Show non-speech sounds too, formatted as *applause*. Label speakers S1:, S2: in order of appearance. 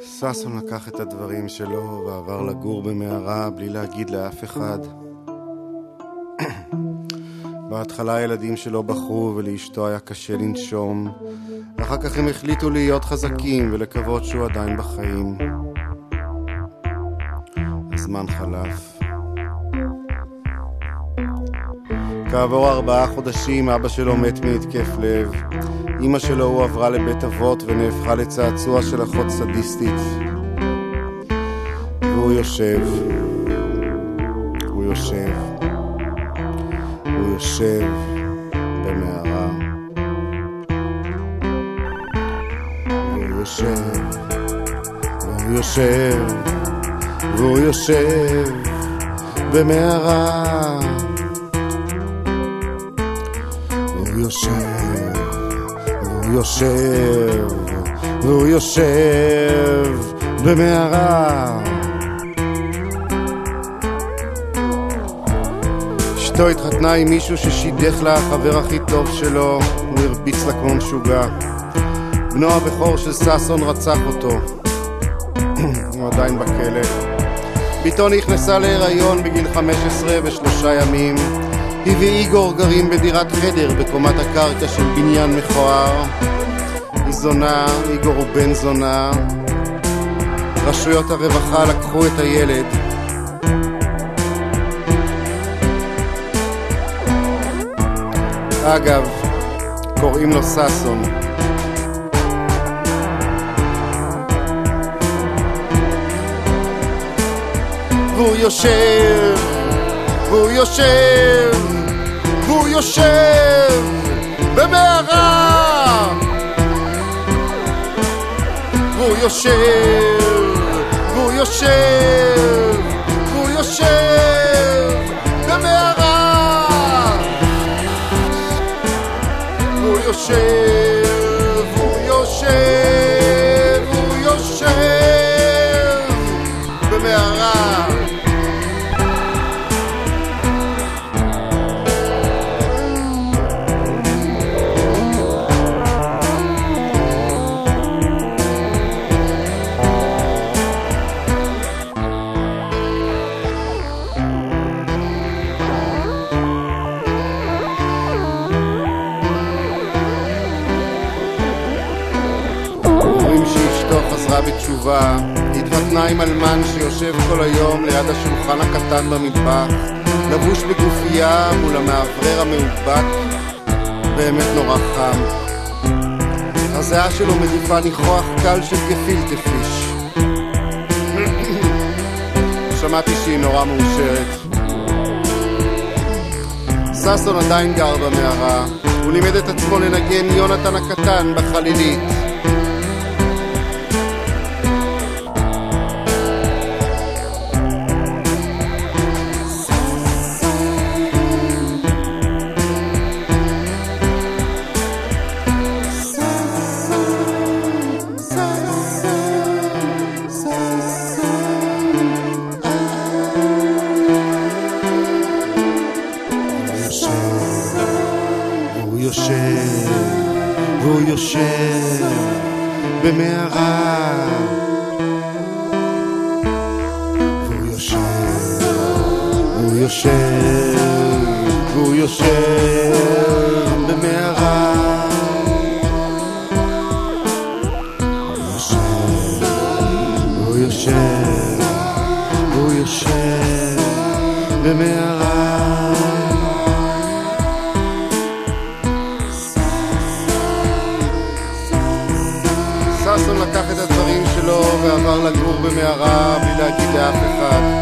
S1: ששון לקח את הדברים שלו ועבר לגור במערה בלי להגיד לאף אחד. *clears throat* בהתחלה הילדים שלו בכו ולאשתו היה קשה לנשום, ואחר כך הם החליטו להיות חזקים ולקוות שהוא עדיין בחיים. הזמן חלף. כעבור ארבעה חודשים אבא שלו מת מהתקף לב. אמא שלו הועברה לבית אבות ונהפכה לצעצוע של אחות סדיסטית. והוא יושב, הוא יושב, הוא יושב במערה. והוא יושב, והוא יושב, והוא יושב במערה. והוא יושב, יושב, והוא יושב במערה. אשתו התחתנה עם מישהו ששידך לה החבר הכי טוב שלו, הוא הרביץ לה כמו משוגע. בנו הבכור של ששון רצח אותו. *clears throat* הוא עדיין בכלא. בתו נכנסה להיריון בגיל 15 ושלושה ימים. היא ואיגור גרים בדירת חדר בקומת הקרקע של בניין מכוער. זונה, איגור הוא בן זונה. רשויות הרווחה לקחו את הילד. אגב, קוראים לו ששון. והוא יושב, והוא יושב, והוא יושב במערה. והוא יושב, והוא יושב, והוא יושב במערה. והוא יושב, והוא יושב, חזרה בתשובה, התחתנה עם אלמן שיושב כל היום ליד השולחן הקטן במטבח, לבוש בגופייה מול המאוורר המאובק, באמת נורא חם. הזיעה שלו מדיפה ניחוח קל של גפילטע פיש. שמעתי שהיא נורא מאושרת. ששון עדיין גר במערה, הוא לימד את עצמו לנגן יונתן הקטן בחלילית. יושב, והוא יושב במערה. והוא יושב, והוא יושב במערה. ששון לקח את הדברים שלו ועבר לגור במערה בלי להגיד לאף אחד.